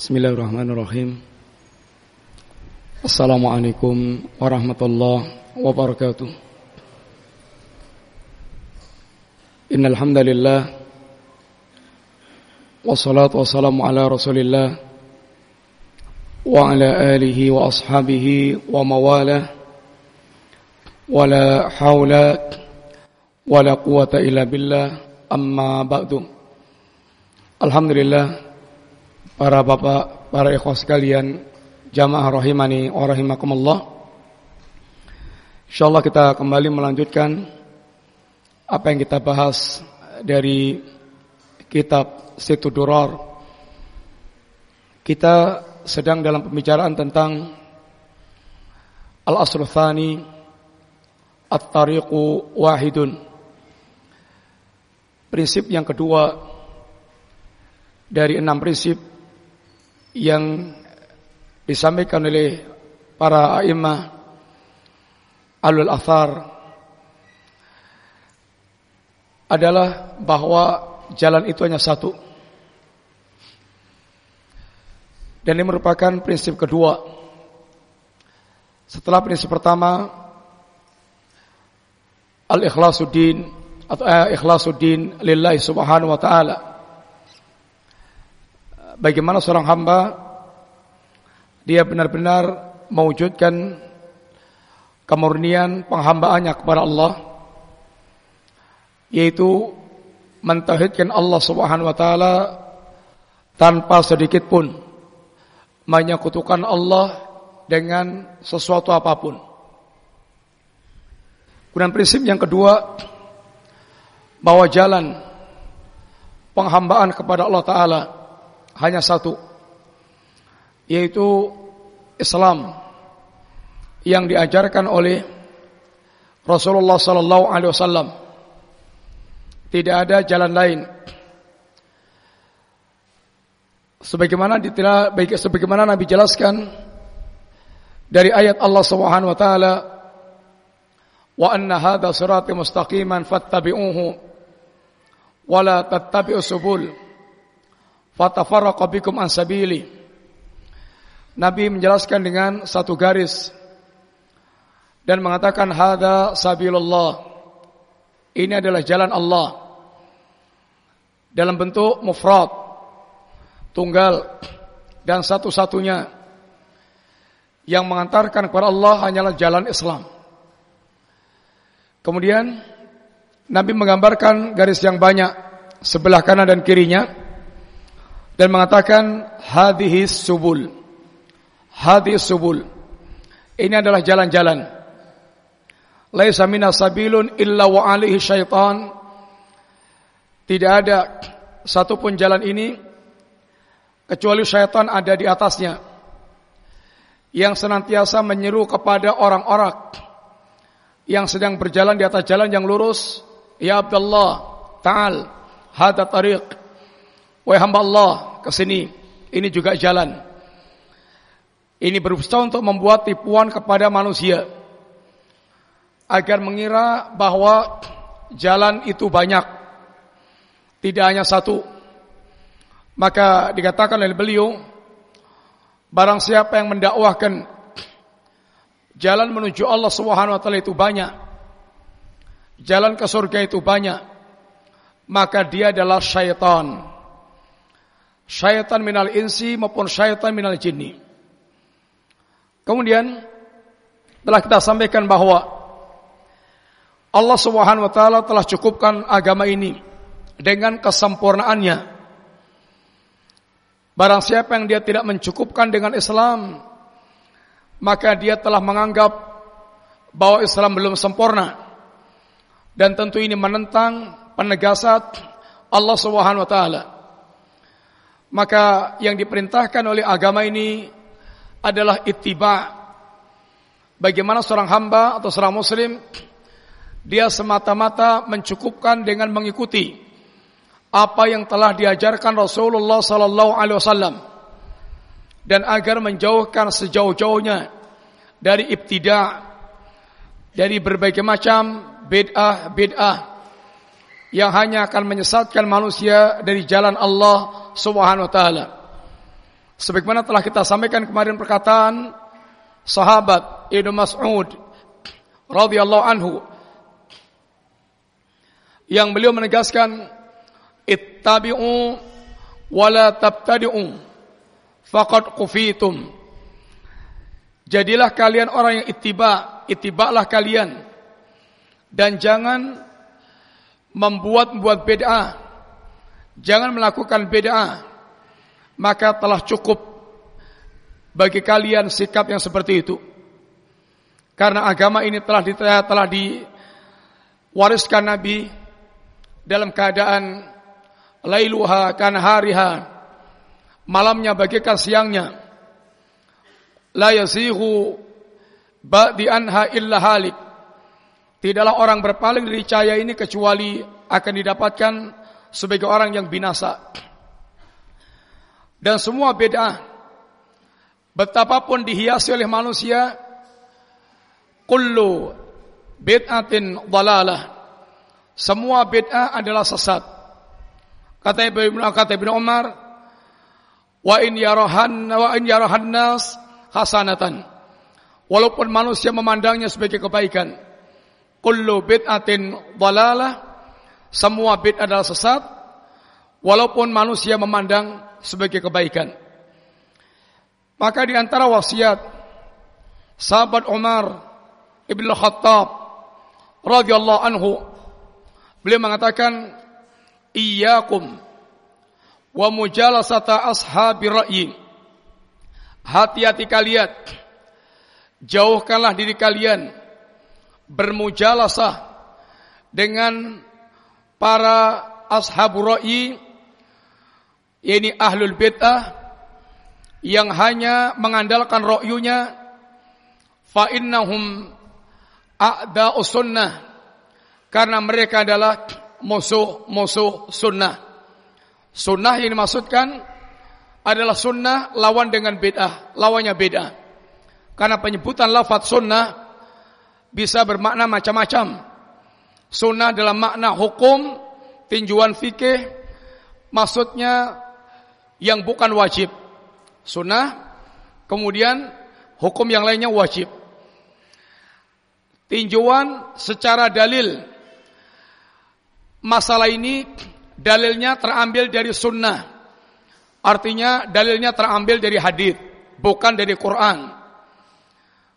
Bismillahirrahmanirrahim Assalamualaikum warahmatullahi wabarakatuh Innal hamdalillah Wassalatu wassalamu ala Rasulillah wa ala alihi wa ashabihi wa mawalah wala haula wala quwata illa billah amma ba'du Alhamdulillah para bapak, para ikhwas sekalian, jamaah rahimani wa rahimakumullah. Insyaallah kita kembali melanjutkan apa yang kita bahas dari kitab Situ Durar. Kita sedang dalam pembicaraan tentang Al-Aslu At-Tariqu Wahidun Prinsip yang kedua Dari enam prinsip yang disampaikan oleh para imam alul athar adalah bahwa jalan itu hanya satu. Dan ini merupakan prinsip kedua. Setelah prinsip pertama al-ikhlasuddin atau eh, ikhlasuddin lillahi subhanahu wa ta'ala bagaimana seorang hamba dia benar-benar mewujudkan kemurnian penghambaannya kepada Allah yaitu mentauhidkan Allah Subhanahu wa taala tanpa sedikit pun menyekutukan Allah dengan sesuatu apa pun. Kemudian prinsip yang kedua bahwa jalan penghambaan kepada Allah taala hanya satu yaitu Islam yang diajarkan oleh Rasulullah sallallahu alaihi wasallam. Tidak ada jalan lain. Sebagaimana ditelah baik sebagaimana Nabi jelaskan dari ayat Allah Subhanahu wa taala wa anna hadha sirati mustaqiman fattabi'uhu wa la tattabi'us subul fatafarraqa bikum an sabili. Nabi menjelaskan dengan satu garis dan mengatakan hadza sabilullah. Ini adalah jalan Allah. Dalam bentuk mufrad, tunggal dan satu-satunya yang mengantarkan kepada Allah hanyalah jalan Islam. Kemudian Nabi menggambarkan garis yang banyak sebelah kanan dan kirinya dan mengatakan hadhihi subul. Hadhihi subul. Ini adalah jalan-jalan. Laisa sabilun illa wa alihi syaitan. Tidak ada satu pun jalan ini kecuali syaitan ada di atasnya yang senantiasa menyeru kepada orang-orang yang sedang berjalan di atas jalan yang lurus ya Abdullah ta'al hada tariq wahai hamba Allah ke sini. Ini juga jalan. Ini berusaha untuk membuat tipuan kepada manusia agar mengira bahwa jalan itu banyak, tidak hanya satu. Maka dikatakan oleh beliau, barang siapa yang mendakwahkan jalan menuju Allah Subhanahu wa taala itu banyak, jalan ke surga itu banyak, maka dia adalah syaitan syaitan minal insi maupun syaitan minal jinni. Kemudian telah kita sampaikan bahwa Allah Subhanahu wa taala telah cukupkan agama ini dengan kesempurnaannya. Barang siapa yang dia tidak mencukupkan dengan Islam, maka dia telah menganggap bahwa Islam belum sempurna. Dan tentu ini menentang penegasan Allah Subhanahu wa taala. Maka yang diperintahkan oleh agama ini adalah ittiba. Bagaimana seorang hamba atau seorang muslim dia semata-mata mencukupkan dengan mengikuti apa yang telah diajarkan Rasulullah sallallahu alaihi wasallam dan agar menjauhkan sejauh-jauhnya dari ibtida dari berbagai macam bid'ah bid'ah yang hanya akan menyesatkan manusia dari jalan Allah Subhanahu wa taala. Sebagaimana telah kita sampaikan kemarin perkataan sahabat Ibnu Mas'ud radhiyallahu anhu yang beliau menegaskan ittabi'u wa la tabtadi'u faqad qufitum Jadilah kalian orang yang ittiba, ittiba'lah kalian dan jangan membuat-buat bid'ah. Jangan melakukan bid'ah. Maka telah cukup bagi kalian sikap yang seperti itu. Karena agama ini telah di, telah diwariskan Nabi dalam keadaan lailuha kan hariha malamnya bagaikan siangnya la yasihu ba'di anha illa halik tidaklah orang berpaling dari cahaya ini kecuali akan didapatkan sebagai orang yang binasa dan semua beda betapapun dihiasi oleh manusia kullu bid'atin dalalah semua bid'ah adalah sesat. Kata Ibnu kata Ibnu Umar, wa in yarahan wa in yarahan nas hasanatan. Walaupun manusia memandangnya sebagai kebaikan. Kullu bid'atin dalalah, semua bid'ah adalah sesat walaupun manusia memandang sebagai kebaikan. Maka di antara wasiat sahabat Umar Ibn Khattab radhiyallahu anhu Beliau mengatakan iyyakum wa mujalasata ashabi ra'yi. Hati-hati kalian. Jauhkanlah diri kalian bermujalasah dengan para ashabu ra'yi yakni ahlul bid'ah yang hanya mengandalkan ra'yunya fa innahum a'da'us sunnah karena mereka adalah musuh-musuh sunnah. Sunnah yang dimaksudkan adalah sunnah lawan dengan bid'ah, lawannya beda. Karena penyebutan lafaz sunnah bisa bermakna macam-macam. Sunnah dalam makna hukum, tinjuan fikih, maksudnya yang bukan wajib. Sunnah, kemudian hukum yang lainnya wajib. Tinjauan secara dalil masalah ini dalilnya terambil dari sunnah. Artinya dalilnya terambil dari hadis, bukan dari Quran.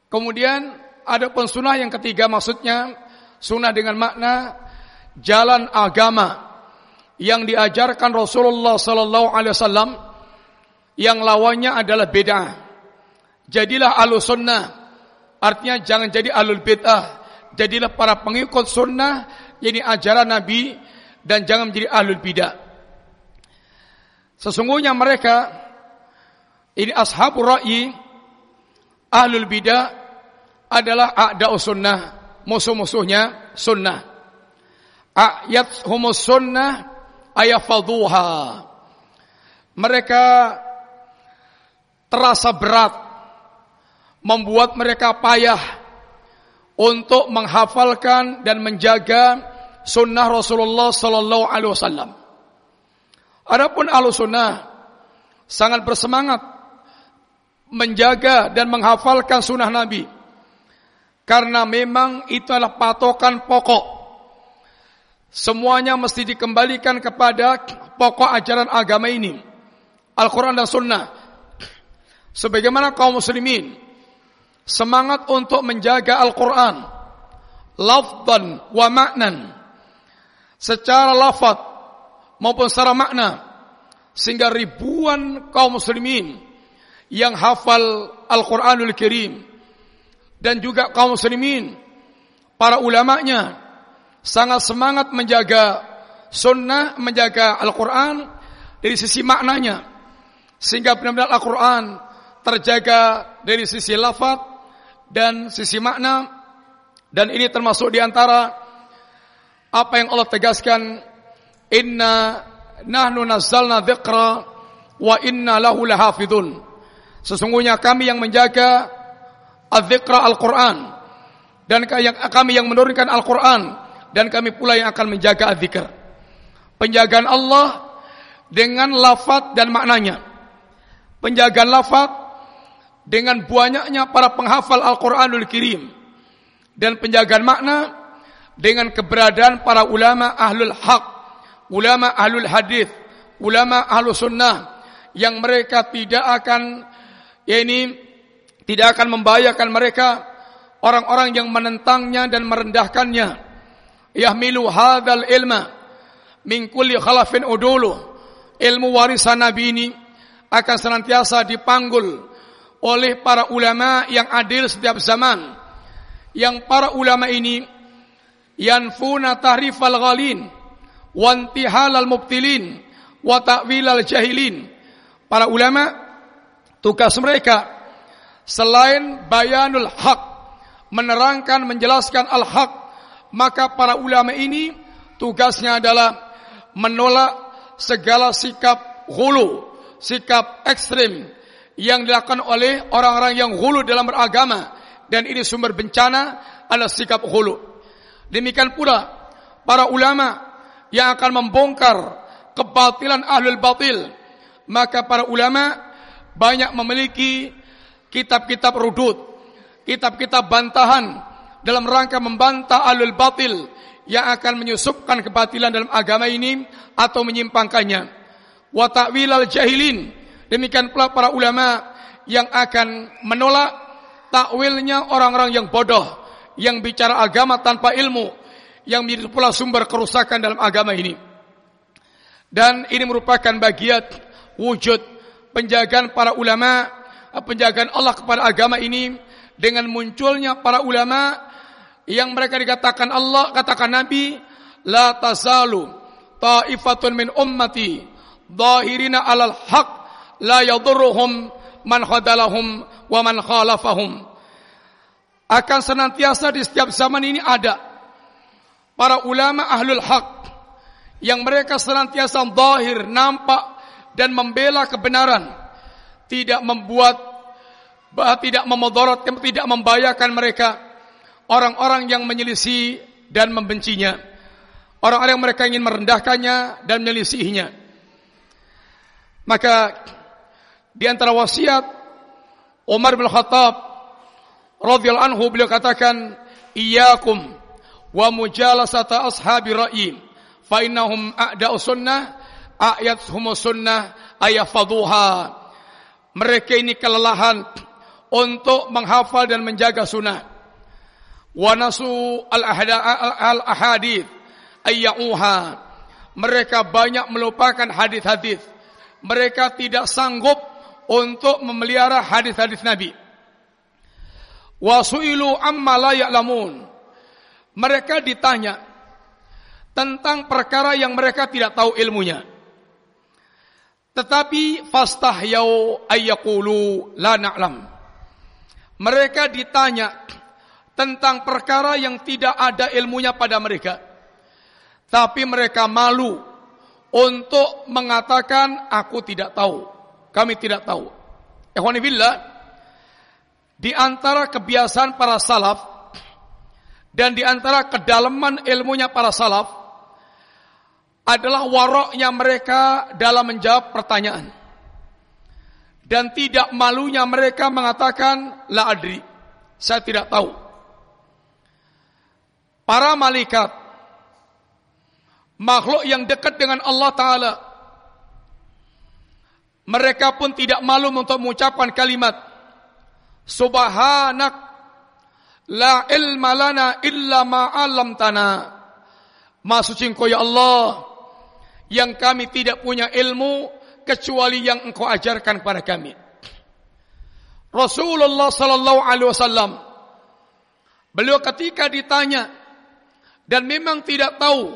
Kemudian ada pun sunnah yang ketiga maksudnya sunnah dengan makna jalan agama yang diajarkan Rasulullah sallallahu alaihi wasallam yang lawannya adalah bid'ah. Jadilah alus sunnah. Artinya jangan jadi alul bid'ah. Jadilah para pengikut sunnah ini ajaran Nabi dan jangan menjadi ahlul bidah. Sesungguhnya mereka ini ashabul ra'yi ahlul bidah adalah a'da'u sunnah, musuh-musuhnya sunnah. Ayat humus sunnah ayafaduha. Mereka terasa berat membuat mereka payah untuk menghafalkan dan menjaga sunnah Rasulullah sallallahu alaihi wasallam. Adapun sangat bersemangat menjaga dan menghafalkan sunnah Nabi. Karena memang itu adalah patokan pokok. Semuanya mesti dikembalikan kepada pokok ajaran agama ini. Al-Quran dan Sunnah. Sebagaimana kaum muslimin. Semangat untuk menjaga Al-Quran. Lafdan wa maknan secara lafaz maupun secara makna sehingga ribuan kaum muslimin yang hafal Al-Qur'anul Karim dan juga kaum muslimin para ulamanya sangat semangat menjaga sunnah, menjaga Al-Quran dari sisi maknanya. Sehingga benar-benar Al-Quran terjaga dari sisi lafaz dan sisi makna. Dan ini termasuk di antara apa yang Allah tegaskan inna nahnu nazzalna dzikra wa inna lahu lahafidun sesungguhnya kami yang menjaga az-dzikra Al-Qur'an. Dan kami yang menurunkan Al-Qur'an. Dan kami pula yang akan menjaga az-dzikr penjagaan Allah dengan lafaz dan maknanya. Penjagaan lafaz dengan banyaknya para penghafal Al-Qur'anul Karim dan penjagaan makna dengan keberadaan para ulama ahlul haq, ulama ahlul hadis, ulama ahlus sunnah yang mereka tidak akan ya ini tidak akan membahayakan mereka orang-orang yang menentangnya dan merendahkannya. Yahmilu hadzal ilma min kulli khalafin udulu. Ilmu warisan nabi ini akan senantiasa dipanggul oleh para ulama yang adil setiap zaman. Yang para ulama ini yanfuna tahrifal ghalin wa intihalal mubtilin wa ta'wilal jahilin. Para ulama tugas mereka selain bayanul haq menerangkan menjelaskan al-haq maka para ulama ini tugasnya adalah menolak segala sikap hulu sikap ekstrim yang dilakukan oleh orang-orang yang hulu dalam beragama. Dan ini sumber bencana adalah sikap hulu demikian pula para ulama yang akan membongkar kebatilan ahlul batil maka para ulama banyak memiliki kitab-kitab rudud, kitab-kitab bantahan dalam rangka membantah alul batil yang akan menyusupkan kebatilan dalam agama ini atau menyimpangkannya. Wa ta'wilal jahilin. Demikian pula para ulama yang akan menolak takwilnya orang-orang yang bodoh yang bicara agama tanpa ilmu yang menjadi pula sumber kerusakan dalam agama ini. Dan ini merupakan bagian wujud penjagaan para ulama, penjagaan Allah kepada agama ini dengan munculnya para ulama yang mereka dikatakan Allah, katakan Nabi, la tazalu ta'ifatun min ummati zahirina alal haq la yadurruhum man khadalahum wa man khalafahum. Akan senantiasa di setiap zaman ini ada para ulama ahlul haq yang mereka senantiasa zahir nampak dan membela kebenaran tidak membuat tidak memudaratkan tidak membahayakan mereka. Orang-orang yang menyelisih dan membencinya. Orang-orang yang mereka ingin merendahkannya dan menyelisihinya. Maka di antara wasiat Umar bin Khattab radhiyallahu anhu beliau katakan iyyakum wa mujalasata ashabi ra'yi fa innahum a'da'u sunnah ayat humus sunnah faduha. Mereka ini kelelahan untuk menghafal dan menjaga sunnah. Wa nasu al-ahadith ayyauha. Mereka banyak melupakan hadis-hadis. Mereka tidak sanggup untuk memelihara hadis-hadis Nabi. Wa su'ilu amma la. Mereka ditanya tentang perkara yang mereka tidak tahu ilmunya. Tetapi fastahyau ayyaqulu la na'lam. Mereka ditanya tentang perkara yang tidak ada ilmunya pada mereka. Tapi mereka malu untuk mengatakan aku tidak tahu. Kami tidak tahu. Ikhwanibillah, di antara kebiasaan para salaf dan di antara kedalaman ilmunya para salaf adalah waroknya mereka dalam menjawab pertanyaan. Dan tidak malunya mereka mengatakan la adri. Saya tidak tahu. Para malaikat makhluk yang dekat dengan Allah taala mereka pun tidak malu untuk mengucapkan kalimat subhanak la ilma lana illa ma 'allamtana. Maha suci ya Allah yang kami tidak punya ilmu kecuali yang engkau ajarkan kepada kami. Rasulullah sallallahu alaihi wasallam beliau ketika ditanya dan memang tidak tahu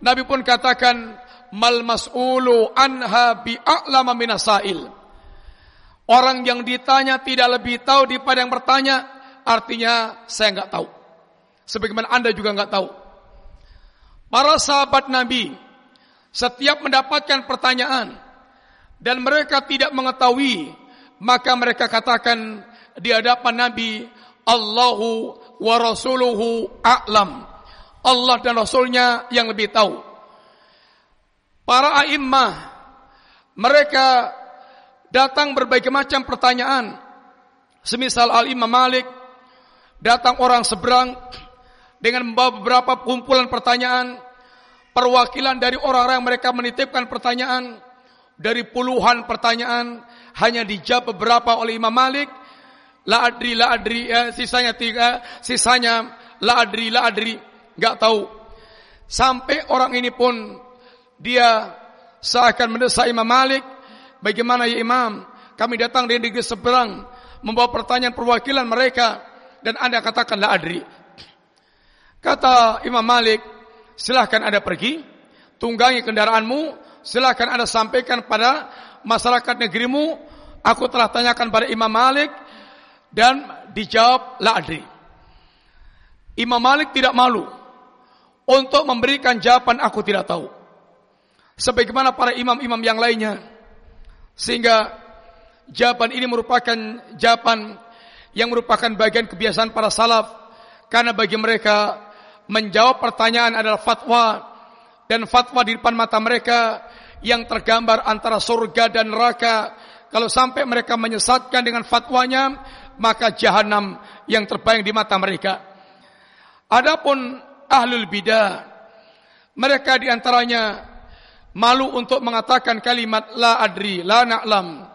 Nabi pun katakan mal mas'ulu anha bi a'lama minasail. Orang yang ditanya tidak lebih tahu daripada yang bertanya, artinya saya enggak tahu. Sebagaimana Anda juga enggak tahu. Para sahabat Nabi setiap mendapatkan pertanyaan dan mereka tidak mengetahui, maka mereka katakan di hadapan Nabi, Allahu wa rasuluhu a'lam. Allah dan Rasulnya yang lebih tahu. Para a'immah, mereka datang berbagai macam pertanyaan. Semisal Al-Imam Malik, datang orang seberang dengan membawa beberapa kumpulan pertanyaan, perwakilan dari orang-orang yang mereka menitipkan pertanyaan, dari puluhan pertanyaan, hanya dijawab beberapa oleh Imam Malik, la adri, la adri, eh, sisanya tiga, sisanya la adri, la adri, nggak tahu. Sampai orang ini pun dia seakan mendesak Imam Malik, Bagaimana ya imam? Kami datang dari negeri seberang membawa pertanyaan perwakilan mereka dan anda katakan la adri. Kata Imam Malik, silahkan anda pergi, tunggangi kendaraanmu, silahkan anda sampaikan pada masyarakat negerimu, aku telah tanyakan pada Imam Malik dan dijawab la adri. Imam Malik tidak malu untuk memberikan jawaban aku tidak tahu. Sebagaimana para imam-imam yang lainnya sehingga jawaban ini merupakan jawaban yang merupakan bagian kebiasaan para salaf karena bagi mereka menjawab pertanyaan adalah fatwa. Dan fatwa di depan mata mereka yang tergambar antara surga dan neraka. Kalau sampai mereka menyesatkan dengan fatwanya maka jahanam yang terbayang di mata mereka. Adapun ahlul bidah mereka di antaranya malu untuk mengatakan kalimat la adri la na'lam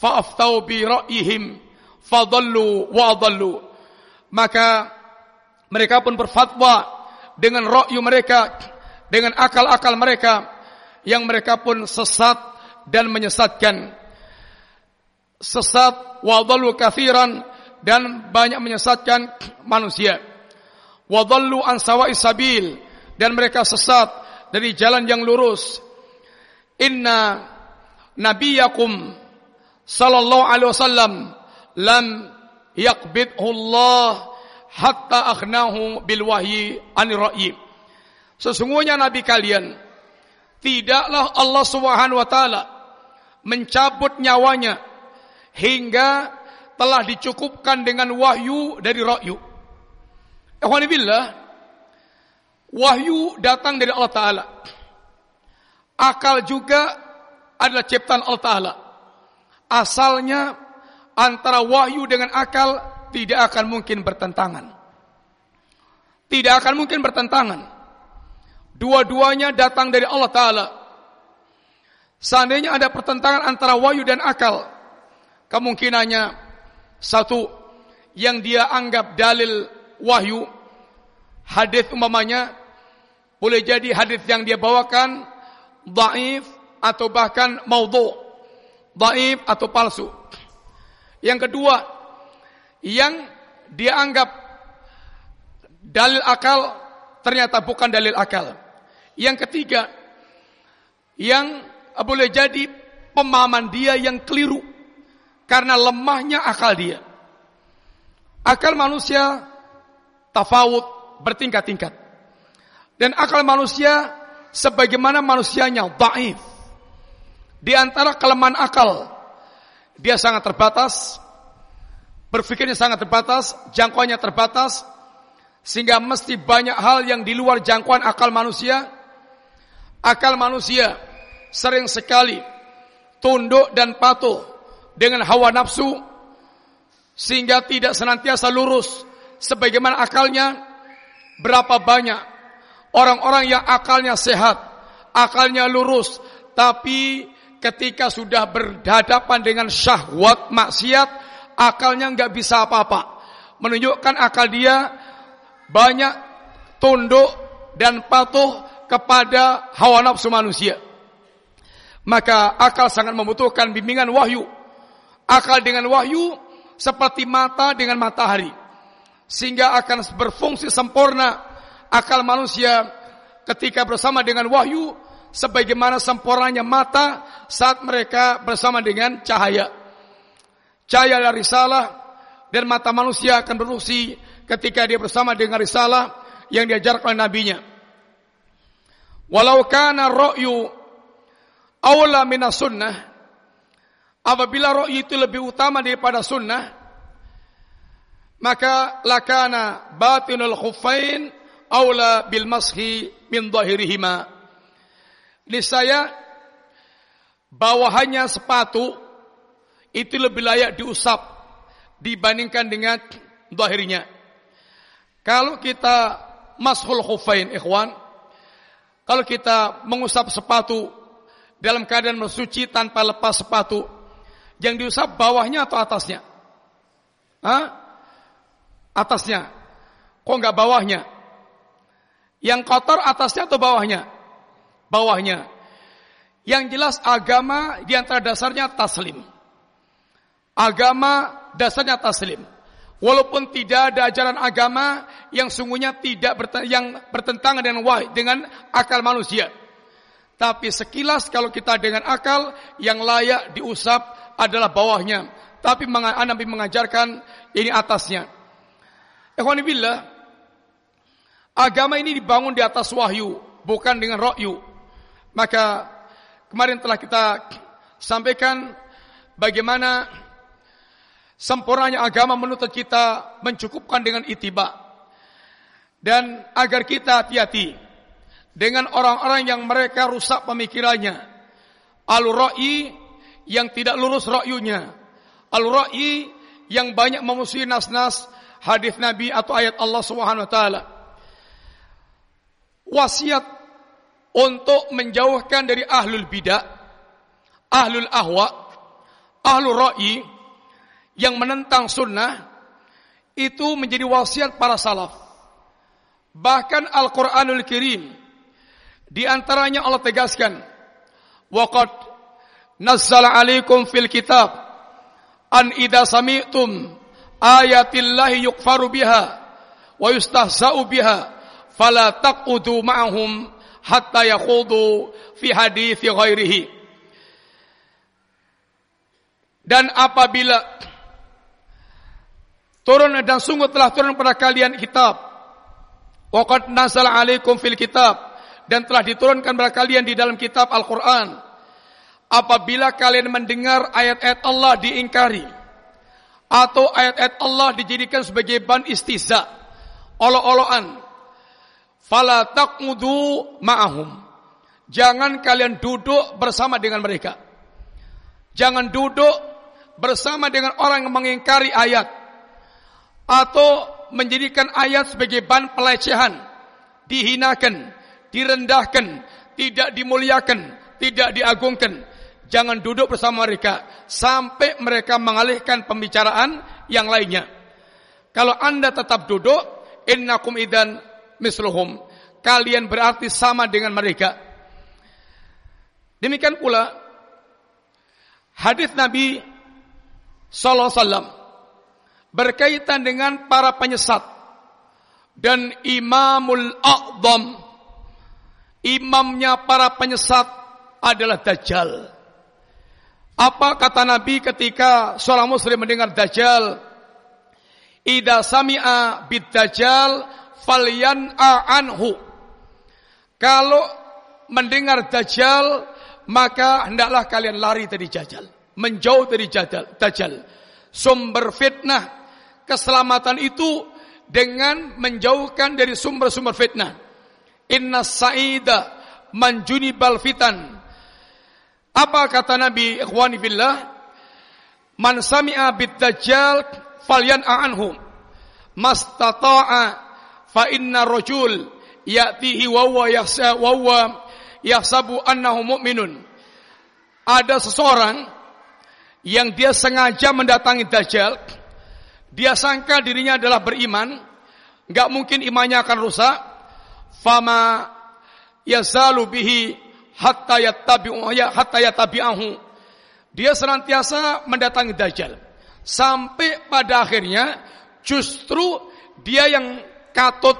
fa'aftau bi ra'yihim fadallu wa maka mereka pun berfatwa dengan ra'yu mereka dengan akal-akal mereka yang mereka pun sesat dan menyesatkan. Sesat wa adallu kathiran dan banyak menyesatkan manusia. Wa dallu an sabil dan mereka sesat dari jalan yang lurus. Inna nabiyakum sallallahu alaihi wasallam lam yaqbidhu Allah hatta akhnahu bil wahyi an ra'yi. Sesungguhnya nabi kalian tidaklah Allah Subhanahu wa taala mencabut nyawanya hingga telah dicukupkan dengan wahyu dari ra'yu. Ikhwanibillah, wahyu datang dari Allah Ta'ala. Akal juga adalah ciptaan Allah Ta'ala. Asalnya antara wahyu dengan akal tidak akan mungkin bertentangan. Tidak akan mungkin bertentangan. Dua-duanya datang dari Allah Ta'ala. Seandainya ada pertentangan antara wahyu dan akal, kemungkinannya satu yang dia anggap dalil wahyu, hadis umpamanya boleh jadi hadis yang dia bawakan daif atau bahkan maudhu. Daif atau palsu. Yang kedua, yang dianggap dalil akal ternyata bukan dalil akal. Yang ketiga, yang boleh jadi pemahaman dia yang keliru karena lemahnya akal dia. Akal manusia tafawud bertingkat-tingkat. Dan akal manusia sebagaimana manusianya dhaif. Di antara kelemahan akal, dia sangat terbatas, berpikirnya sangat terbatas, jangkauannya terbatas, sehingga mesti banyak hal yang di luar jangkauan akal manusia. Akal manusia sering sekali tunduk dan patuh dengan hawa nafsu, sehingga tidak senantiasa lurus sebagaimana akalnya berapa banyak Orang-orang yang akalnya sehat, akalnya lurus, tapi ketika sudah berhadapan dengan syahwat maksiat, akalnya nggak bisa apa-apa. Menunjukkan akal dia banyak tunduk dan patuh kepada hawa nafsu manusia. Maka akal sangat membutuhkan bimbingan wahyu. Akal dengan wahyu seperti mata dengan matahari. Sehingga akan berfungsi sempurna akal manusia ketika bersama dengan wahyu sebagaimana sempurnanya mata saat mereka bersama dengan cahaya. Cahaya dari risalah dan mata manusia akan berfungsi ketika dia bersama dengan risalah yang diajarkan oleh nabinya. Walau kana ra'yu awla minas sunnah apabila ra'yu itu lebih utama daripada sunnah maka lakana batinul khuffain aula bil mashi min dhahirihima. saya bawahannya sepatu itu lebih layak diusap dibandingkan dengan zahirnya. Kalau kita mashul khufain ikhwan, kalau kita mengusap sepatu dalam keadaan bersuci tanpa lepas sepatu, yang diusap bawahnya atau atasnya? Hah? Atasnya. Kok enggak bawahnya? Yang kotor atasnya atau bawahnya? Bawahnya. Yang jelas agama di antara dasarnya taslim. Agama dasarnya taslim. Walaupun tidak ada ajaran agama yang sungguhnya tidak yang bertentangan dengan wahyu dengan akal manusia. Tapi sekilas kalau kita dengan akal yang layak diusap adalah bawahnya. Tapi Nabi mengajarkan ini atasnya. Ikhwanibillah, agama ini dibangun di atas wahyu, bukan dengan rokyu. Maka kemarin telah kita sampaikan bagaimana sempurnanya agama menuntut kita mencukupkan dengan itiba. Dan agar kita hati-hati dengan orang-orang yang mereka rusak pemikirannya. Al-ra'i yang tidak lurus ra'yunya. Al-ra'i yang banyak memusuhi nas-nas hadis Nabi atau ayat Allah Subhanahu wa taala. Wasiat untuk menjauhkan dari ahlul bidah ahlul ahwa ahlul ra'i yang menentang sunnah itu menjadi wasiat para salaf. Bahkan Al-Quranul Kirim di antaranya Allah tegaskan, "Waqad nazzala 'alaikum fil kitab an idza sami'tum ayatillahi yukfaru biha wa yustahza'u biha fala taqudu ma'ahum hatta yakhudu fi hadithi ghairihi." Dan apabila Turun dan sungguh telah turun pada kalian kitab. Waqad nazala alaikum fil kitab dan telah diturunkan pada kalian di dalam kitab Al-Qur'an. Apabila kalian mendengar ayat-ayat Allah diingkari atau ayat-ayat Allah dijadikan sebagai ban istiza, olo-oloan, fala taqmudu ma'ahum. Jangan kalian duduk bersama dengan mereka. Jangan duduk bersama dengan orang yang mengingkari ayat atau menjadikan ayat sebagai ban pelecehan, dihinakan, direndahkan, tidak dimuliakan, tidak diagungkan. Jangan duduk bersama mereka sampai mereka mengalihkan pembicaraan yang lainnya. Kalau Anda tetap duduk, innakum idan misluhum. Kalian berarti sama dengan mereka. Demikian pula hadis Nabi sallallahu alaihi wasallam berkaitan dengan para penyesat. Dan imamul a'zam imamnya para penyesat adalah dajjal. Apa kata Nabi ketika seorang muslim mendengar dajjal? Ida sami'a bid dajjal falyan'a anhu. Kalau mendengar dajjal maka hendaklah kalian lari dari dajjal menjauh dari dajjal dajjal. Sumber fitnah keselamatan itu dengan menjauhkan dari sumber-sumber fitnah. Inna sa'ida manjunibal fitan. Apa kata Nabi ikhwani fillah? Man sami'a bid dajjal falyan'a anhu. Mastata'a fa inna rajul ya'tihi wa huwa yahsa wa huwa yahsabu annahu mu'minun. Ada seseorang yang dia sengaja mendatangi dajjal dia sangka dirinya adalah beriman, nggak mungkin imannya akan rusak. Fama yazalu bihi hatta yattabi'u ya hatta yattabi'ahu. Dia senantiasa mendatangi Dajjal sampai pada akhirnya justru dia yang katut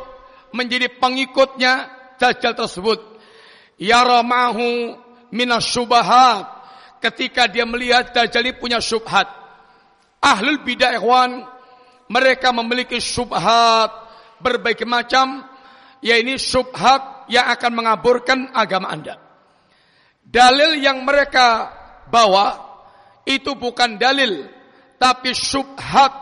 menjadi pengikutnya Dajjal tersebut. Yaramahu minas ketika dia melihat Dajjal ini punya syubhat. Ahlul bidah ikhwan mereka memiliki syubhat berbagai macam yaitu syubhat yang akan mengaburkan agama Anda. Dalil yang mereka bawa itu bukan dalil tapi syubhat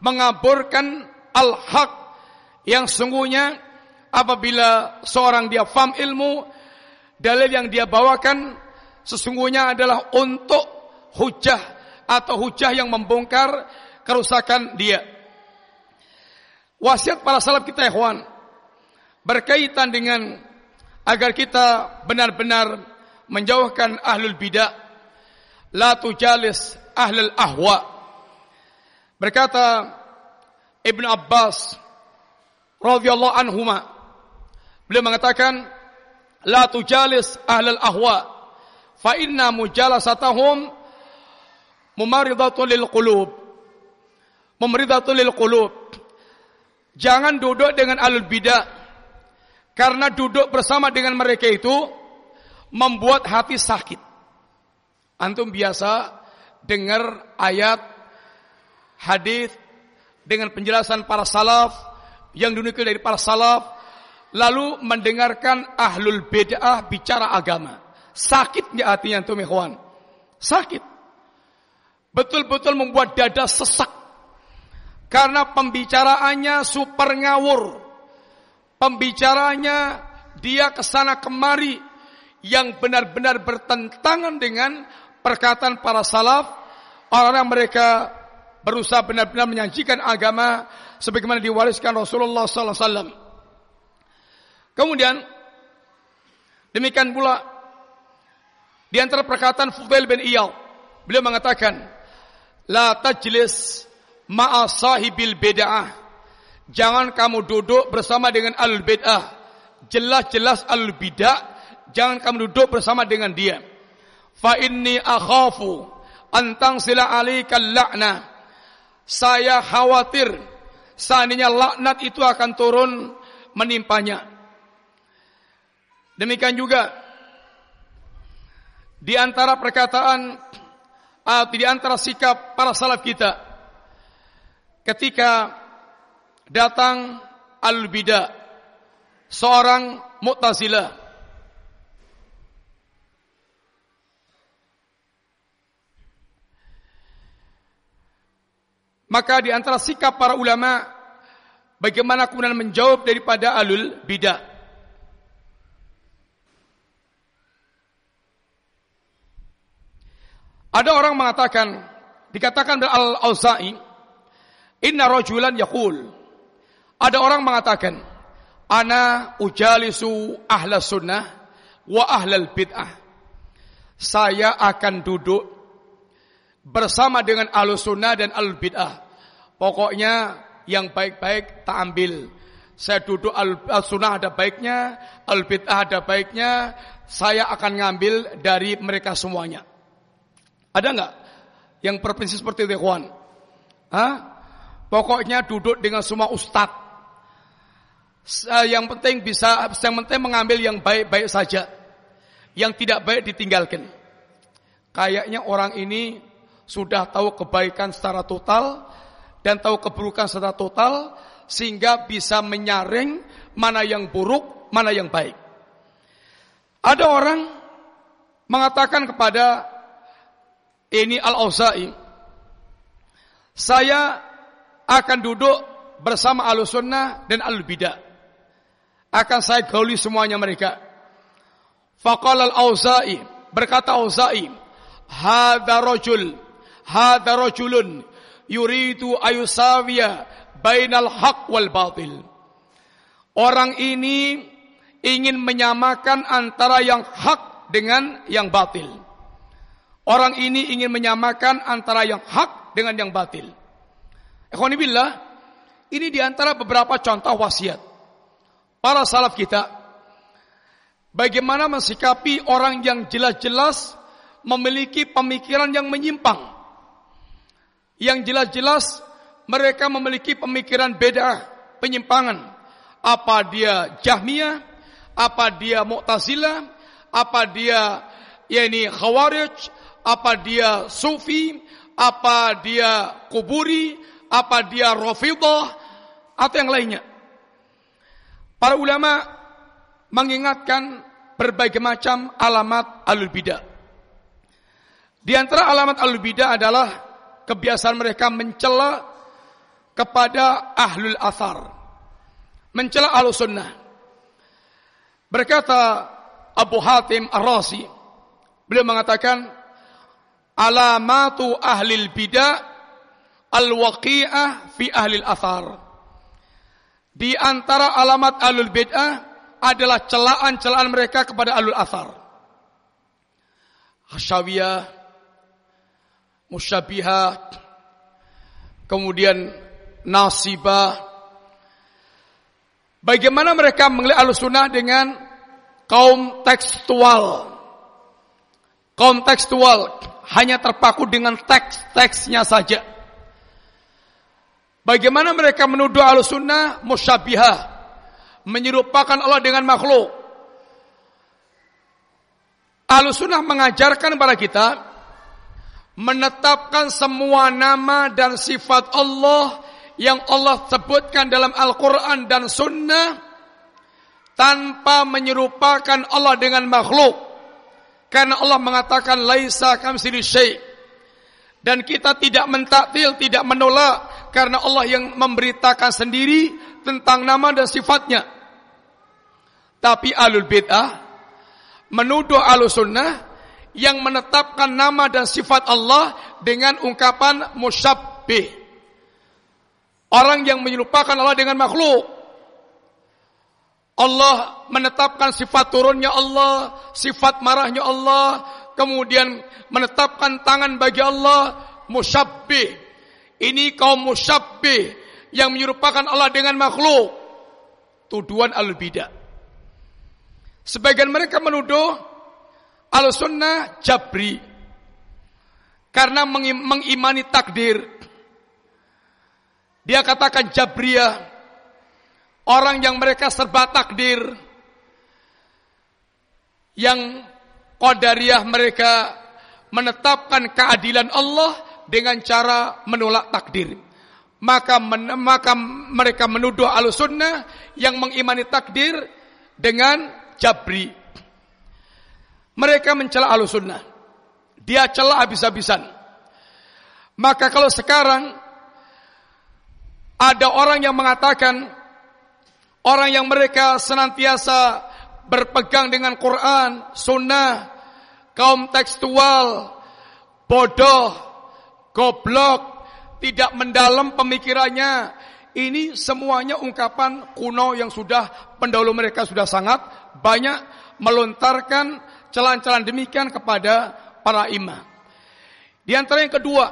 mengaburkan al-haq yang sungguhnya apabila seorang dia faham ilmu dalil yang dia bawakan sesungguhnya adalah untuk hujah atau hujah yang membongkar kerusakan dia. Wasiat para salaf kita ikhwan berkaitan dengan agar kita benar-benar menjauhkan ahlul bidah la tujalis ahlul ahwa berkata Ibn Abbas radhiyallahu anhuma beliau mengatakan la tujalis ahlul ahwa fa inna mujalasatahum mumaridatun lil qulub mumaridatun lil qulub jangan duduk dengan ahlul bidah karena duduk bersama dengan mereka itu membuat hati sakit. Antum biasa dengar ayat hadis dengan penjelasan para salaf yang dinukil dari para salaf lalu mendengarkan ahlul bid'ah bicara agama. Sakit nggak hatinya antum ikhwan? Sakit. Betul-betul membuat dada sesak. Karena pembicaraannya super ngawur pembicaranya dia ke sana kemari yang benar-benar bertentangan dengan perkataan para salaf orang-orang mereka berusaha benar-benar menyajikan agama sebagaimana diwariskan Rasulullah wasallam. Kemudian demikian pula di antara perkataan Fudail bin Iyal beliau mengatakan la tajlis ma'a sahibil bid'ah Jangan kamu duduk bersama dengan al-bid'ah. Jelas-jelas al-bid'ah. Jangan kamu duduk bersama dengan dia. Fa inni akhafu antang sila alikal la'na. Saya khawatir seandainya laknat itu akan turun menimpanya. Demikian juga di antara perkataan atau di antara sikap para salaf kita ketika datang Al-Bida seorang Mu'tazilah Maka di antara sikap para ulama bagaimana kemudian menjawab daripada alul bidah. Ada orang mengatakan dikatakan oleh Al-Auza'i inna rajulan yaqul ada orang mengatakan, ana ujalisu ahla sunnah wa ahlal bid'ah. Saya akan duduk bersama dengan ahlu sunnah dan ahlu bid'ah. Pokoknya yang baik-baik tak ambil. Saya duduk al sunnah ada baiknya, al bid'ah ada baiknya. Saya akan ngambil dari mereka semuanya. Ada nggak yang berprinsip seperti itu, kawan? Hah? Pokoknya duduk dengan semua ustadz yang penting bisa yang penting mengambil yang baik-baik saja. Yang tidak baik ditinggalkan. Kayaknya orang ini sudah tahu kebaikan secara total dan tahu keburukan secara total sehingga bisa menyaring mana yang buruk, mana yang baik. Ada orang mengatakan kepada ini Al-Auza'i, saya akan duduk bersama Al-Sunnah dan Al-Bidah akan saya gauli semuanya mereka. Faqala al-Auza'i, berkata Auza'i, hadza rajul, hadza rajulun yuridu ayusawiya bainal haq wal batil. Orang ini ingin menyamakan antara yang hak dengan yang batil. Orang ini ingin menyamakan antara yang hak dengan yang batil. Ikhwanibillah, ini di antara beberapa contoh wasiat para salaf kita bagaimana mensikapi orang yang jelas-jelas memiliki pemikiran yang menyimpang. Yang jelas-jelas mereka memiliki pemikiran beda penyimpangan. Apa dia Jahmiyah apa dia Mu'tazilah apa dia yakni Khawarij apa dia Sufi apa dia Kuburi apa dia Rafidah atau yang lainnya Para ulama mengingatkan berbagai macam alamat alul bidah. Di antara alamat alul bidah adalah kebiasaan mereka mencela kepada ahlul asar. Mencela ahlul sunnah. Berkata Abu Hatim Ar-Razi, beliau mengatakan, alamatu ahli bidah al-waqi'ah fi ahli al-athar. Di antara alamat alul bid'ah adalah celaan-celaan mereka kepada alul athar. Hasyawiyah, musyabihat, kemudian nasibah. Bagaimana mereka melihat al-sunnah dengan kaum tekstual. Kaum tekstual hanya terpaku dengan teks-teksnya saja. Bagaimana mereka menuduh al-sunnah musyabihah. Menyerupakan Allah dengan makhluk. Al-sunnah mengajarkan kepada kita. Menetapkan semua nama dan sifat Allah. Yang Allah sebutkan dalam Al-Quran dan sunnah. Tanpa menyerupakan Allah dengan makhluk. Karena Allah mengatakan laisa kamsili syai. Dan kita tidak mentaktil, tidak menolak karena Allah yang memberitakan sendiri tentang nama dan sifatnya. Tapi alul bid'ah menuduh alul sunnah yang menetapkan nama dan sifat Allah dengan ungkapan musyabbih. Orang yang menyerupakan Allah dengan makhluk. Allah menetapkan sifat turunnya Allah, sifat marahnya Allah, kemudian menetapkan tangan bagi Allah, musyabbih ini kaum musyabbih yang menyerupakan Allah dengan makhluk. Tuduhan al-bidah. Sebagian mereka menuduh al-sunnah jabri. Karena mengimani takdir. Dia katakan jabriyah. Orang yang mereka serba takdir. Yang qadariyah mereka menetapkan keadilan Allah dengan cara menolak takdir. Maka men, maka mereka menuduh al-sunnah yang mengimani takdir dengan jabri. Mereka mencela al-sunnah. Dia celah habis-habisan. Maka kalau sekarang ada orang yang mengatakan orang yang mereka senantiasa berpegang dengan Quran, sunnah, kaum tekstual, bodoh, goblok, tidak mendalam pemikirannya. Ini semuanya ungkapan kuno yang sudah pendahulu mereka sudah sangat banyak melontarkan celan-celan demikian kepada para imam. Di antara yang kedua,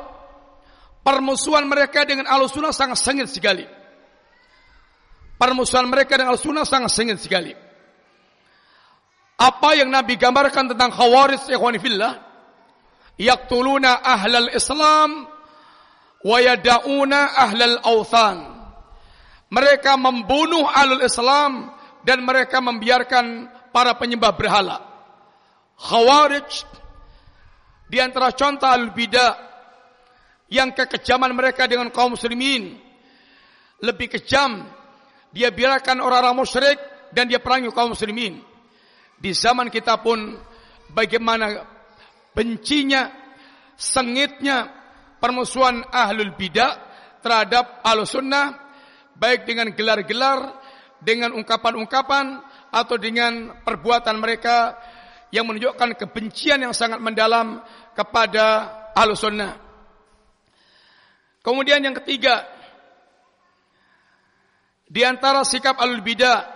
permusuhan mereka dengan al-sunnah sangat sengit sekali. Permusuhan mereka dengan al-sunnah sangat sengit sekali. Apa yang Nabi gambarkan tentang khawarij ikhwanifillah, yaqtuluna ahlal Islam wa yada'una ahlal. Mereka membunuh ahlul Islam dan mereka membiarkan para penyembah berhala. Khawarij di antara contoh al bidah yang kekejaman mereka dengan kaum muslimin lebih kejam dia biarkan orang-orang musyrik dan dia perangi kaum muslimin. Di zaman kita pun bagaimana bencinya, sengitnya permusuhan ahlul bidah terhadap ahlu sunnah, baik dengan gelar-gelar, dengan ungkapan-ungkapan, atau dengan perbuatan mereka yang menunjukkan kebencian yang sangat mendalam kepada ahlu sunnah. Kemudian yang ketiga, di antara sikap alul bidah,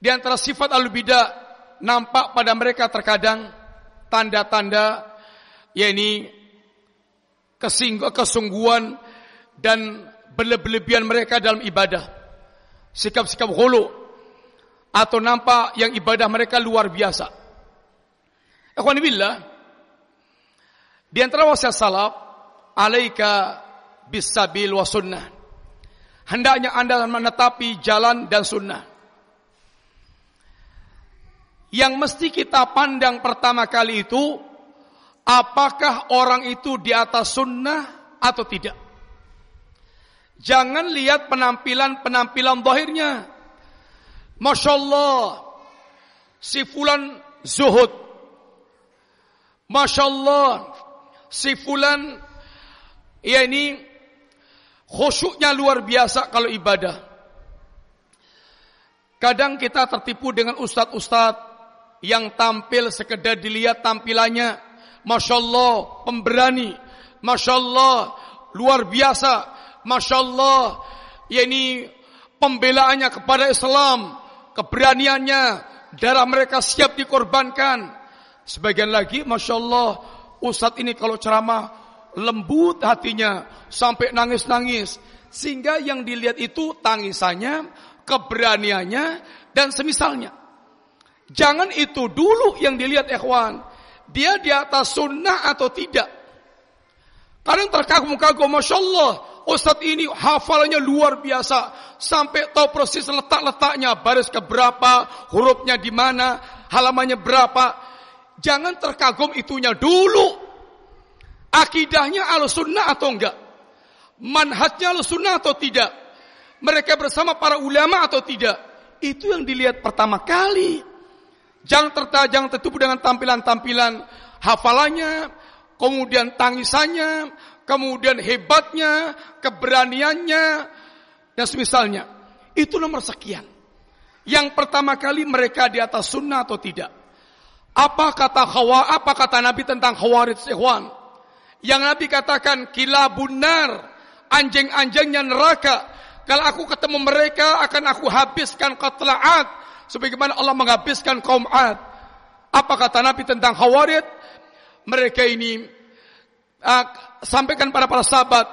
di antara sifat alul bidah nampak pada mereka terkadang tanda-tanda yakni kesungguhan dan berlebihan mereka dalam ibadah. Sikap-sikap hulu atau nampak yang ibadah mereka luar biasa. Ikhwan billah di antara wasiat salaf alaika bisabil wa sunnah. Hendaknya Anda menetapi jalan dan sunnah. Yang mesti kita pandang pertama kali itu apakah orang itu di atas sunnah atau tidak. Jangan lihat penampilan-penampilan zahirnya. Masya Allah. Si fulan zuhud. Masya Allah. Si fulan. Ya ini. Khusyuknya luar biasa kalau ibadah. Kadang kita tertipu dengan ustadz-ustadz yang tampil sekedar dilihat tampilannya Masya Allah pemberani, Masya Allah luar biasa, Masya Allah ya ini pembelaannya kepada Islam, keberaniannya, darah mereka siap dikorbankan. Sebagian lagi, Masya Allah, Ustadz ini kalau ceramah lembut hatinya sampai nangis-nangis. Sehingga yang dilihat itu tangisannya, keberaniannya, dan semisalnya. Jangan itu dulu yang dilihat ikhwan. Dia di atas sunnah atau tidak. Kadang terkagum-kagum, Masya Allah. Ustadz ini hafalannya luar biasa. Sampai tahu persis letak-letaknya. Baris keberapa, hurufnya di mana, halamannya berapa. Jangan terkagum itunya dulu. Akidahnya al sunnah atau enggak. Manhajnya al sunnah atau tidak. Mereka bersama para ulama atau tidak. Itu yang dilihat pertama kali. Jangan tertajang tertipu dengan tampilan-tampilan hafalannya, kemudian tangisannya, kemudian hebatnya, keberaniannya, dan semisalnya. Itu nomor sekian. Yang pertama kali mereka di atas sunnah atau tidak. Apa kata khawa, apa kata Nabi tentang khawarij ikhwan? Yang Nabi katakan kilabunar, anjing-anjingnya neraka. Kalau aku ketemu mereka akan aku habiskan qatlaat sebagaimana Allah menghabiskan kaum Ad. Apa kata Nabi tentang Khawarij? Mereka ini uh, sampaikan pada para sahabat,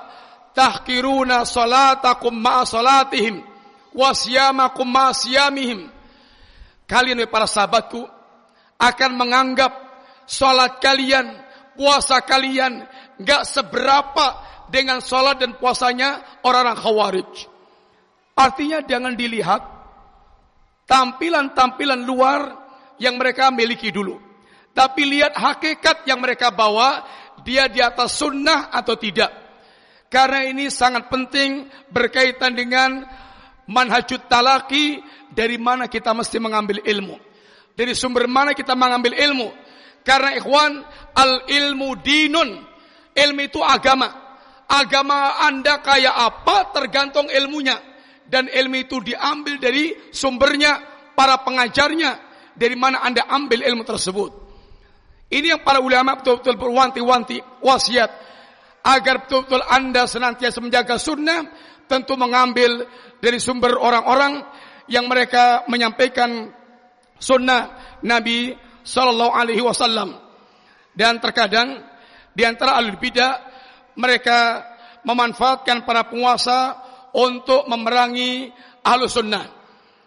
tahkiruna salatakum ma'a salatihim wa siyamakum ma'a siyamihim. Kalian para sahabatku akan menganggap salat kalian, puasa kalian enggak seberapa dengan salat dan puasanya orang-orang Khawarij. Artinya jangan dilihat tampilan-tampilan luar yang mereka miliki dulu. Tapi lihat hakikat yang mereka bawa, dia di atas sunnah atau tidak. Karena ini sangat penting berkaitan dengan manhajut talaki, dari mana kita mesti mengambil ilmu. Dari sumber mana kita mengambil ilmu. Karena ikhwan, al ilmu dinun. Ilmu itu agama. Agama anda kayak apa tergantung ilmunya dan ilmu itu diambil dari sumbernya, para pengajarnya, dari mana Anda ambil ilmu tersebut. Ini yang para ulama betul-betul berwanti-wanti wasiat agar betul-betul Anda senantiasa menjaga sunnah, tentu mengambil dari sumber orang-orang yang mereka menyampaikan sunnah Nabi Sallallahu Alaihi Wasallam. Dan terkadang di antara alul bidah mereka memanfaatkan para penguasa untuk memerangi ahlu sunnah.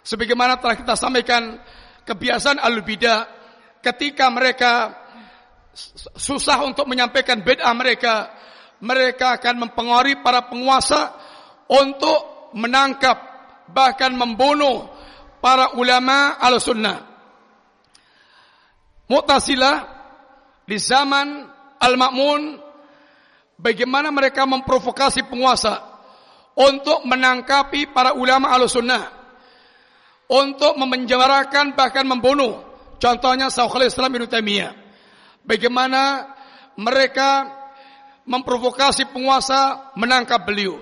Sebagaimana telah kita sampaikan kebiasaan ahlu bidah ketika mereka susah untuk menyampaikan bid'ah mereka, mereka akan mempengaruhi para penguasa untuk menangkap bahkan membunuh para ulama al sunnah. Mu'tasilah di zaman Al-Ma'mun bagaimana mereka memprovokasi penguasa untuk menangkapi para ulama al-sunnah untuk memenjarakan bahkan membunuh. Contohnya Syekhul Islam Ibnu Taimiyah. Bagaimana mereka memprovokasi penguasa menangkap beliau.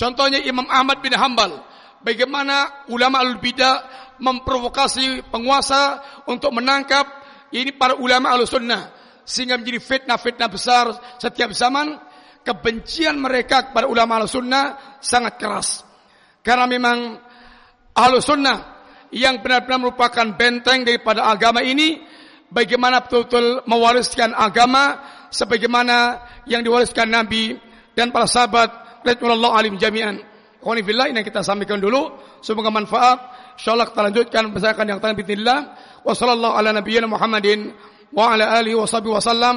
Contohnya Imam Ahmad bin Hambal bagaimana ulama al-bidah memprovokasi penguasa untuk menangkap ini para ulama al-sunnah sehingga menjadi fitnah-fitnah besar setiap zaman kebencian mereka kepada ulama al-sunnah sangat keras. Karena memang al-sunnah yang benar-benar merupakan benteng daripada agama ini, bagaimana betul-betul mewariskan agama, sebagaimana yang diwariskan Nabi dan para sahabat, Rasulullah alim jami'an. Qanifillah ini kita sampaikan dulu, semoga manfaat. InsyaAllah kita lanjutkan bersama yang tanya bismillah. Wa sallallahu ala nabiyyina Muhammadin wa ala alihi wa sahbihi wa sallam.